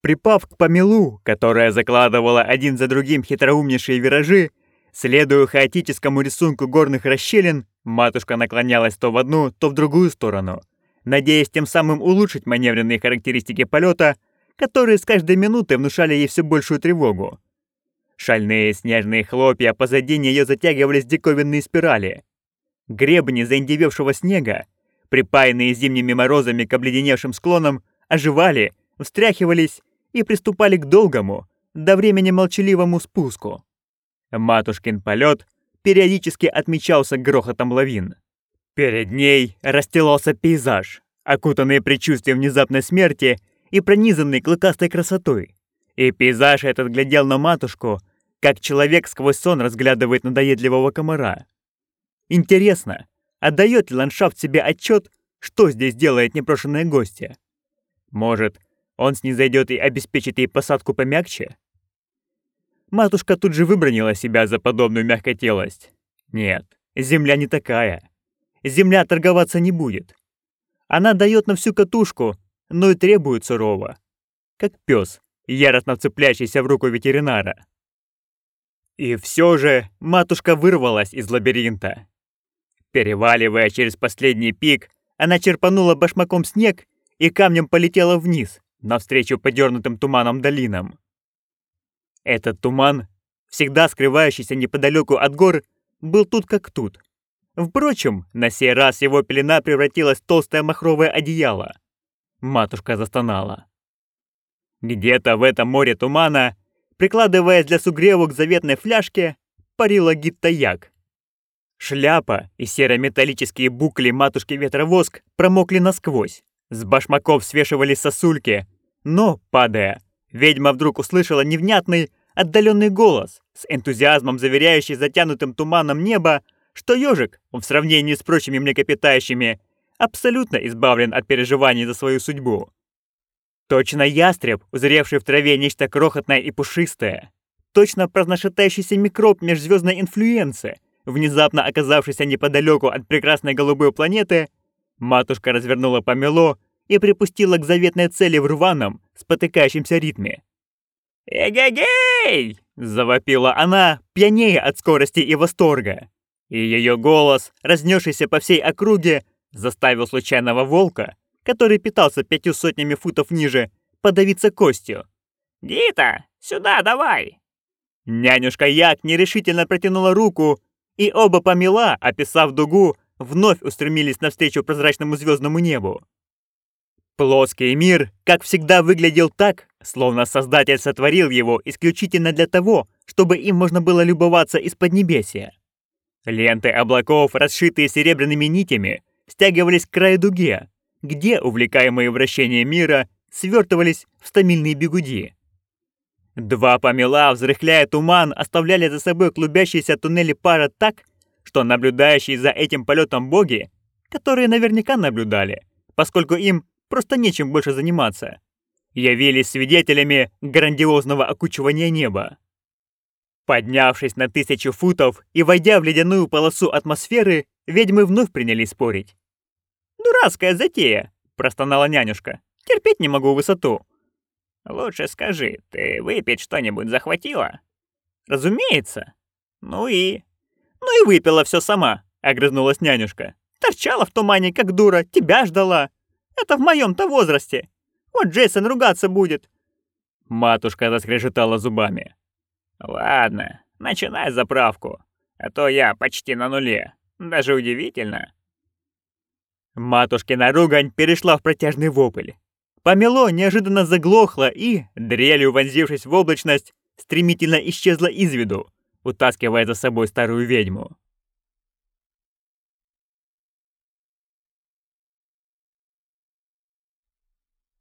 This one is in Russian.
Припав к помелу, которая закладывала один за другим хитроумнейшие виражи, следуя хаотическому рисунку горных расщелин, матушка наклонялась то в одну, то в другую сторону, надеясь тем самым улучшить маневренные характеристики полета, которые с каждой минутой внушали ей все большую тревогу. Шальные снежные хлопья позади нее затягивались диковинные спирали. Гребни заиндевевшего снега, припаянные зимними морозами к обледеневшим склонам, оживали, встряхивались и приступали к долгому, до времени молчаливому спуску. Матушкин полет периодически отмечался грохотом лавин. Перед ней расстилался пейзаж, окутанный предчувствием внезапной смерти и пронизанный клыкастой красотой. И пейзаж этот глядел на матушку, как человек сквозь сон разглядывает надоедливого комара. Интересно, отдает ли ландшафт себе отчет, что здесь делает непрошенные гости? Может, он снизойдет и обеспечит ей посадку помягче? Матушка тут же выбронила себя за подобную мягкотелость. Нет, земля не такая. Земля торговаться не будет. Она дает на всю катушку, но и требует сурово. Как пес, яростно вцепляющийся в руку ветеринара. И все же матушка вырвалась из лабиринта. Переваливая через последний пик, она черпанула башмаком снег и камнем полетела вниз, навстречу подернутым туманом долинам. Этот туман, всегда скрывающийся неподалеку от гор, был тут как тут. Впрочем, на сей раз его пелена превратилась в толстое махровое одеяло. Матушка застонала. Где-то в этом море тумана, прикладываясь для сугрева к заветной фляжке, парила гиттаяк. Шляпа и серо-металлические букли матушки ветровоск промокли насквозь. С башмаков свешивались сосульки, но, падая, ведьма вдруг услышала невнятный, отдаленный голос, с энтузиазмом заверяющий затянутым туманом небо, что ежик, в сравнении с прочими млекопитающими, абсолютно избавлен от переживаний за свою судьбу. Точно ястреб, узревший в траве нечто крохотное и пушистое. Точно праздношатающийся микроб межзвездной инфлюенции, внезапно оказавшийся неподалеку от прекрасной голубой планеты, Матушка развернула помело и припустила к заветной цели в рваном, спотыкающемся ритме. «Эгегей!» — завопила она, пьянее от скорости и восторга. И ее голос, разнесшийся по всей округе, заставил случайного волка, который питался пятью сотнями футов ниже, подавиться костью. «Дита, сюда давай!» Нянюшка Як нерешительно протянула руку, и оба помела, описав дугу, вновь устремились навстречу прозрачному звездному небу. Плоский мир, как всегда, выглядел так, словно Создатель сотворил его исключительно для того, чтобы им можно было любоваться из-под небесия. Ленты облаков, расшитые серебряными нитями, стягивались к краю дуге, где, увлекаемые вращением мира, свертывались в стамильные бегуди. Два помела, взрыхляя туман, оставляли за собой клубящиеся туннели пара так, что наблюдающие за этим полетом боги, которые наверняка наблюдали, поскольку им просто нечем больше заниматься, явились свидетелями грандиозного окучивания неба. Поднявшись на тысячу футов и войдя в ледяную полосу атмосферы, ведьмы вновь принялись спорить. «Дурацкая затея!» – простонала нянюшка. «Терпеть не могу высоту». «Лучше скажи, ты выпить что-нибудь захватила?» «Разумеется». «Ну и...» «Ну и выпила все сама», — огрызнулась нянюшка. «Торчала в тумане, как дура, тебя ждала. Это в моем-то возрасте. Вот Джейсон ругаться будет». Матушка заскрежетала зубами. «Ладно, начинай заправку, а то я почти на нуле. Даже удивительно». Матушкина ругань перешла в протяжный вопль. Помело неожиданно заглохло и, дрелью вонзившись в облачность, стремительно исчезла из виду, утаскивая за собой старую ведьму.